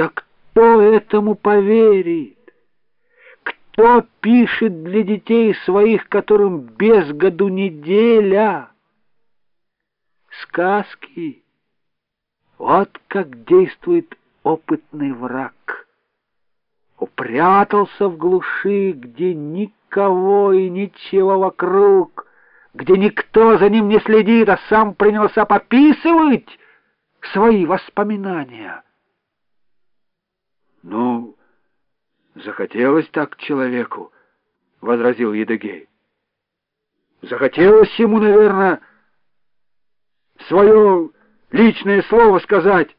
Да кто этому поверит? Кто пишет для детей своих, которым без году неделя? Сказки. Вот как действует опытный враг. Упрятался в глуши, где никого и ничего вокруг, где никто за ним не следит, а сам принялся пописывать свои воспоминания. Ну, захотелось так человеку, — возразил Едыгей. Захотелось ему, наверное, свое личное слово сказать,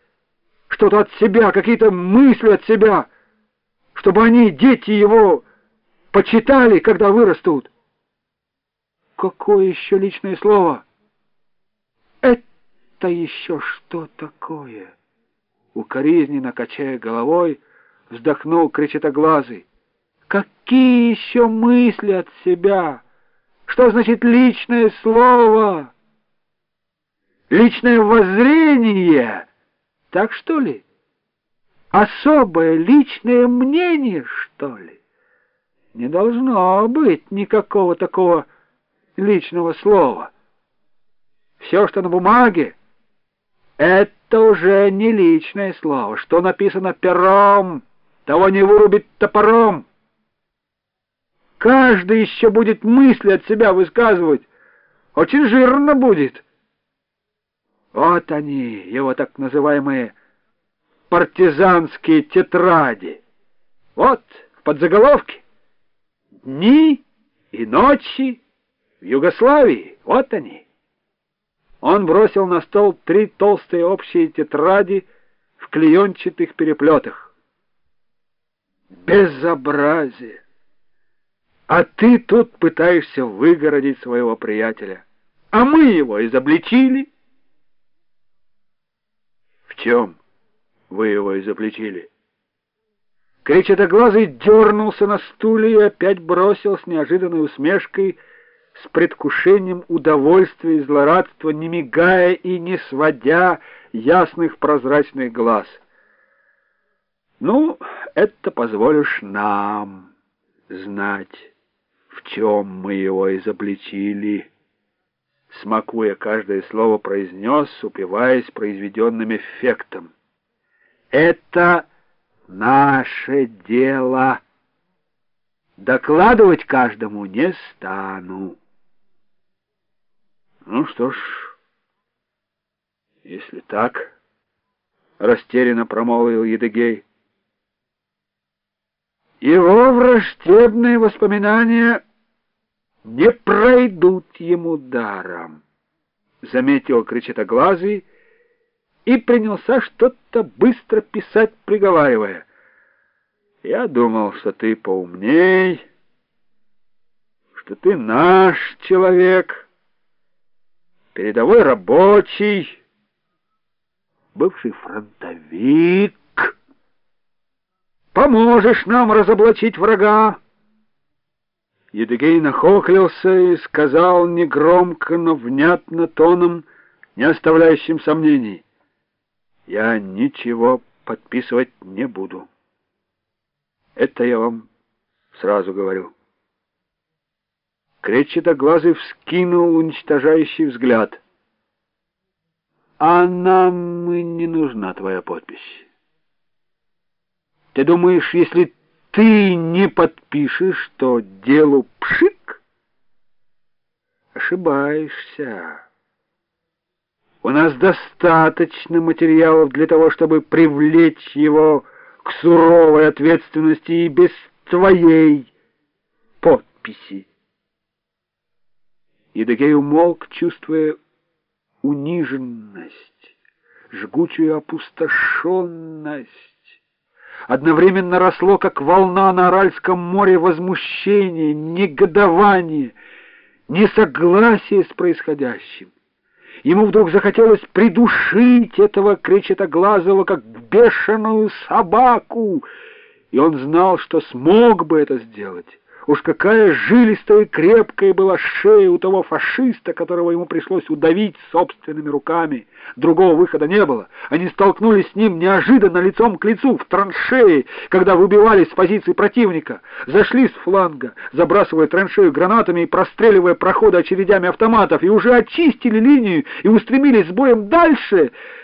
что-то от себя, какие-то мысли от себя, чтобы они, дети его, почитали, когда вырастут. Какое еще личное слово? Это еще что такое? Укоризненно качая головой, вздохнул кричатоглазый. Какие еще мысли от себя? Что значит личное слово? Личное воззрение? Так что ли? Особое личное мнение, что ли? Не должно быть никакого такого личного слова. Все, что на бумаге, это уже не личное слово. Что написано пером, того не вырубит топором. Каждый еще будет мысли от себя высказывать. Очень жирно будет. Вот они, его так называемые партизанские тетради. Вот в подзаголовке. Дни и ночи в Югославии. Вот они. Он бросил на стол три толстые общие тетради в клеенчатых переплетах. Безобразие! А ты тут пытаешься выгородить своего приятеля. А мы его изобличили. В чем вы его изобличили? Кричатоглазый дернулся на стуле и опять бросил с неожиданной усмешкой с предвкушением удовольствия и злорадства, не мигая и не сводя ясных прозрачных глаз. «Ну, это позволишь нам знать, в чем мы его изобличили». Смакуя каждое слово, произнес, упиваясь произведенным эффектом. «Это наше дело. Докладывать каждому не стану». Ну что ж, если так, растерянно промолвил Едыгей. Его враждебные воспоминания не пройдут ему даром, заметил кричатоглазый и принялся что-то быстро писать, приговаривая. Я думал, что ты поумней, что ты наш человек передовой рабочий, бывший фронтовик. Поможешь нам разоблачить врага. Едыгей нахохлился и сказал негромко, но внятно тоном, не оставляющим сомнений. Я ничего подписывать не буду. Это я вам сразу говорю. Кречетоглазый вскинул уничтожающий взгляд. «А нам и не нужна твоя подпись. Ты думаешь, если ты не подпишешь, то делу пшик? Ошибаешься. У нас достаточно материалов для того, чтобы привлечь его к суровой ответственности и без твоей подписи. Едыгей умолк, чувствуя униженность, жгучую опустошенность. Одновременно росло, как волна на Аральском море, возмущение, негодование, несогласие с происходящим. Ему вдруг захотелось придушить этого кречетоглазого, как бешеную собаку, и он знал, что смог бы это сделать Уж какая жилистая и крепкая была шея у того фашиста, которого ему пришлось удавить собственными руками. Другого выхода не было. Они столкнулись с ним неожиданно лицом к лицу в траншеи, когда выбивались с позиции противника. Зашли с фланга, забрасывая траншею гранатами и простреливая проходы очередями автоматов, и уже очистили линию и устремились с боем дальше.